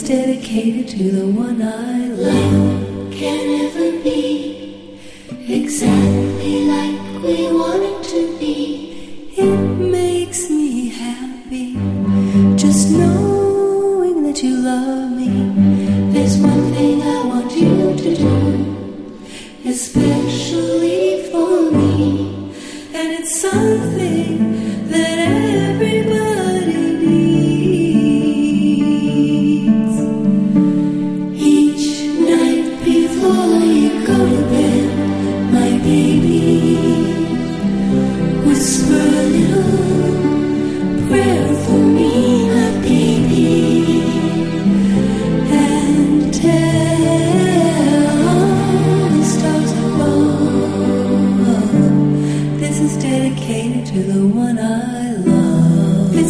is dedicated to the one I love. Life can never be exactly like we want it to be. It makes me happy just knowing that you love.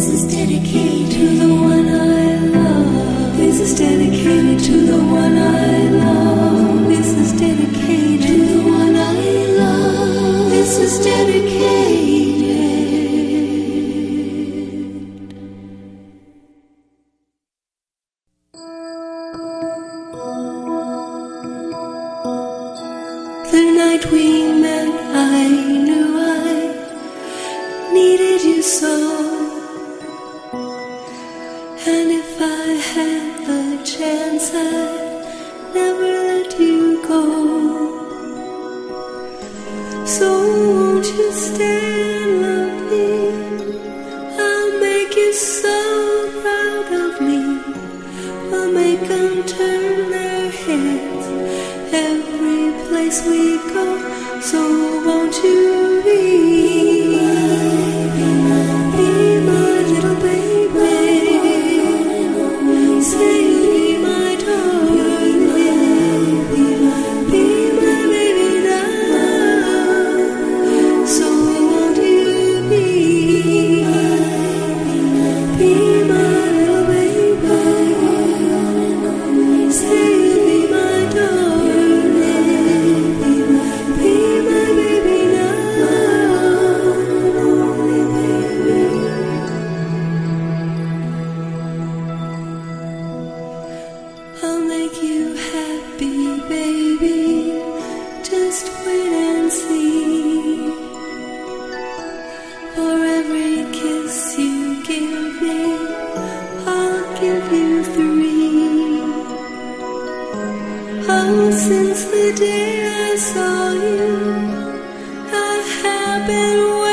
This is dedicated. go, so won't you? Since the day I saw you, I have been waiting.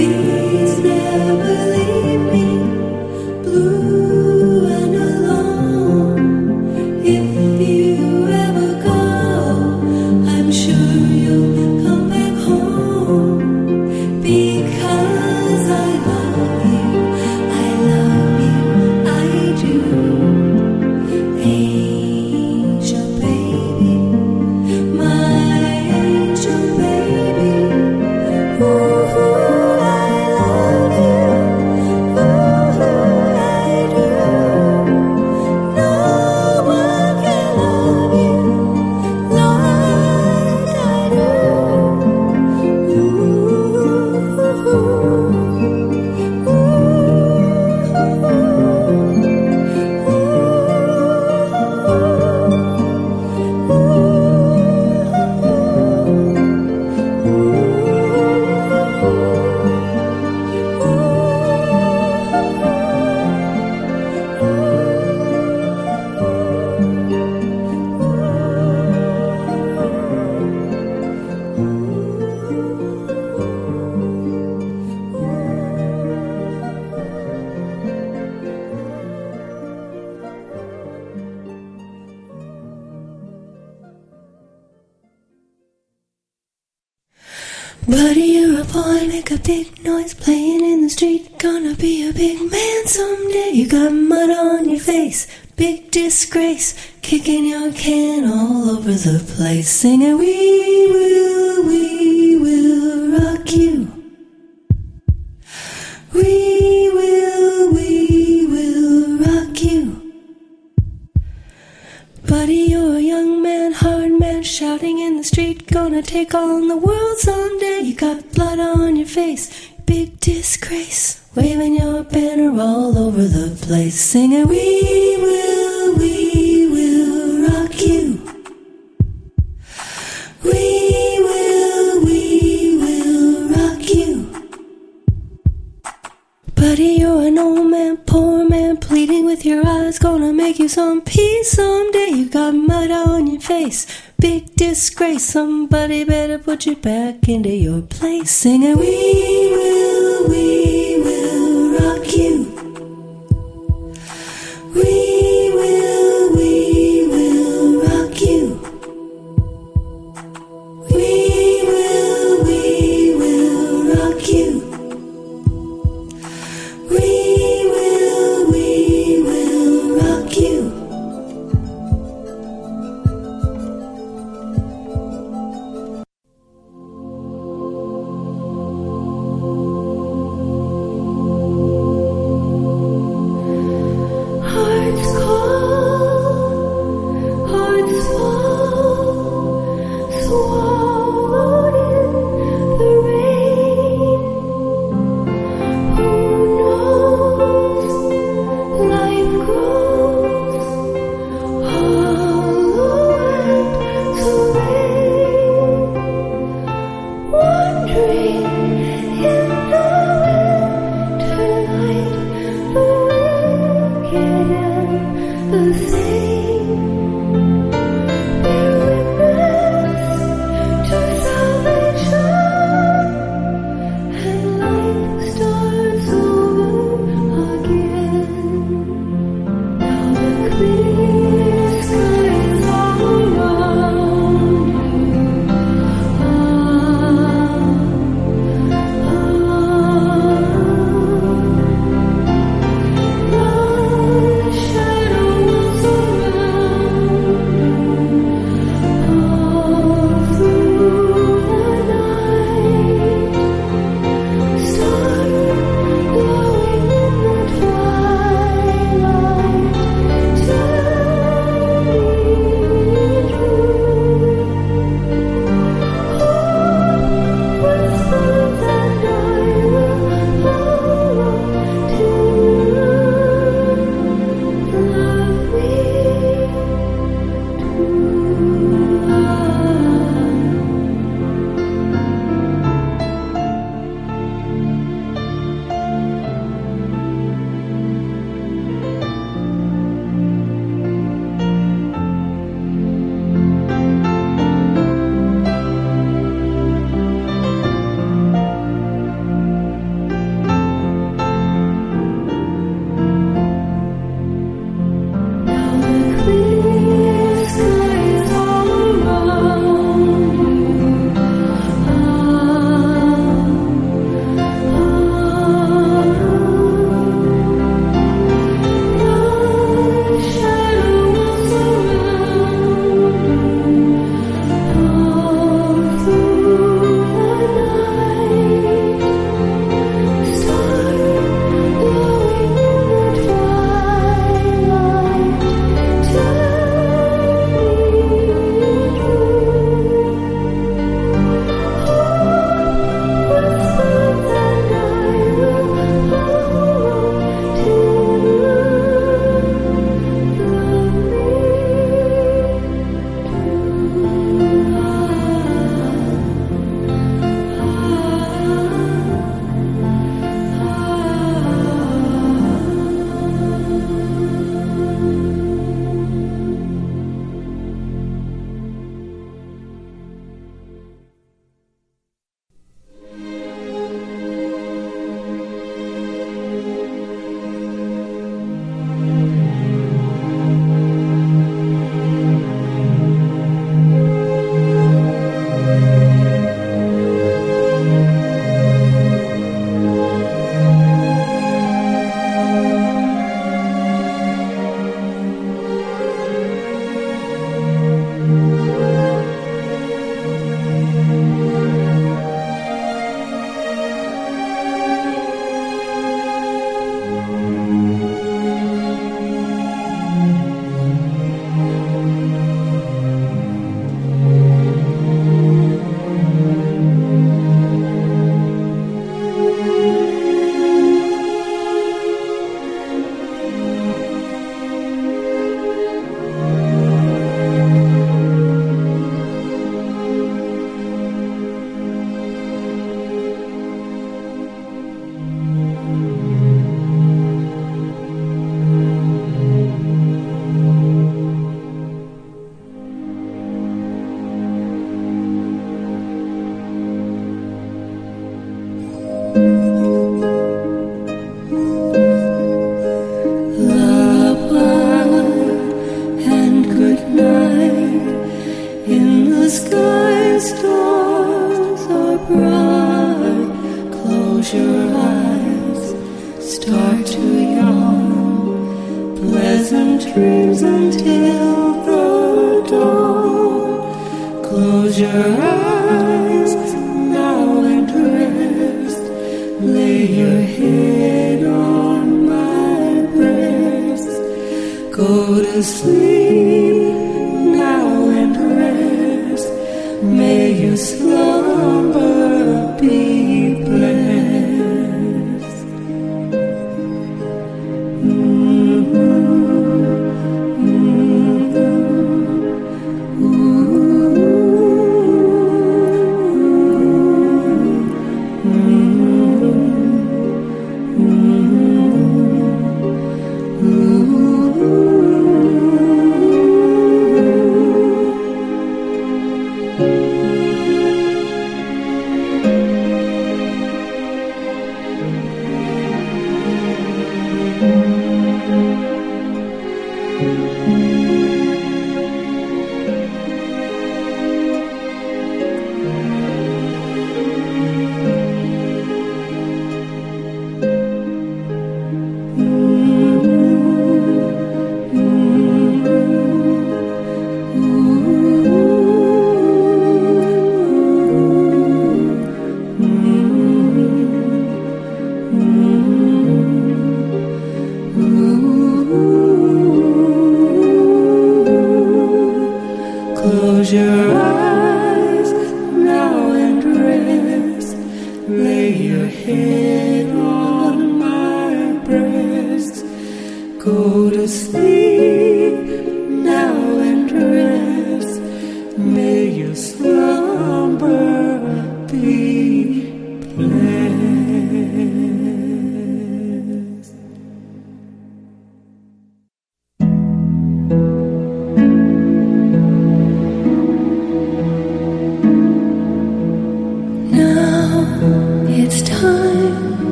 Please never. Disgrace. Kicking your can all over the place. Singing, We will, we will rock you. We will, we will rock you. Buddy, you're a young man, hard man, shouting in the street, gonna take on the world someday. You got blood on your face, big disgrace, waving your banner all over the place, singing, We will, we will rock you. We will, we will rock you. Buddy, you're an old man, poor man, pleading with your eyes, gonna make you some peace someday. You got mud on your face, big disgrace. Somebody better put you back into your place, singing, We will,